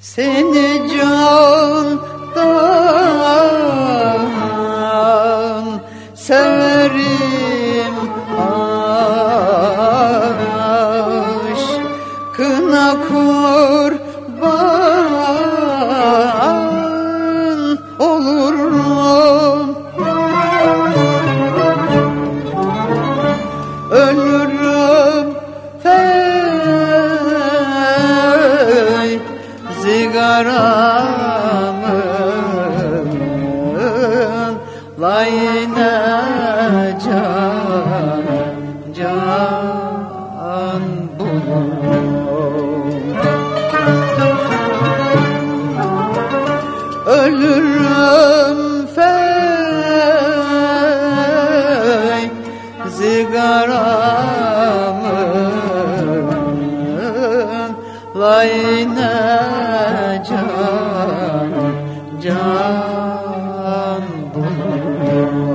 Seni candan severim aşkına kurban zigaramın layine can can bulurum Ölürüm fey zigaramın layine can can bulurum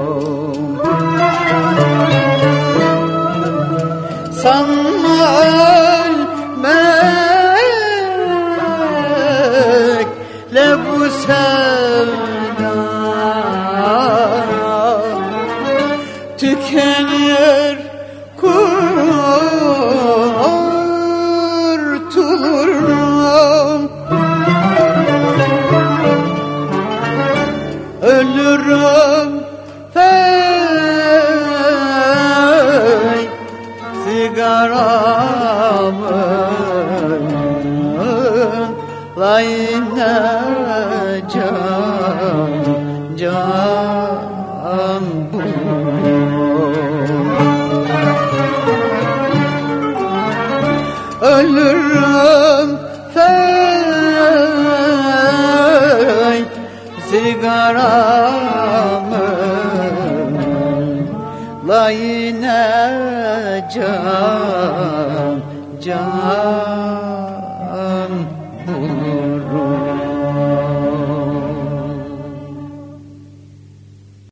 Sanma ölmekle bu sevda Tükenir kurtulurum sigaramın layine can can fey sigaramın layine can can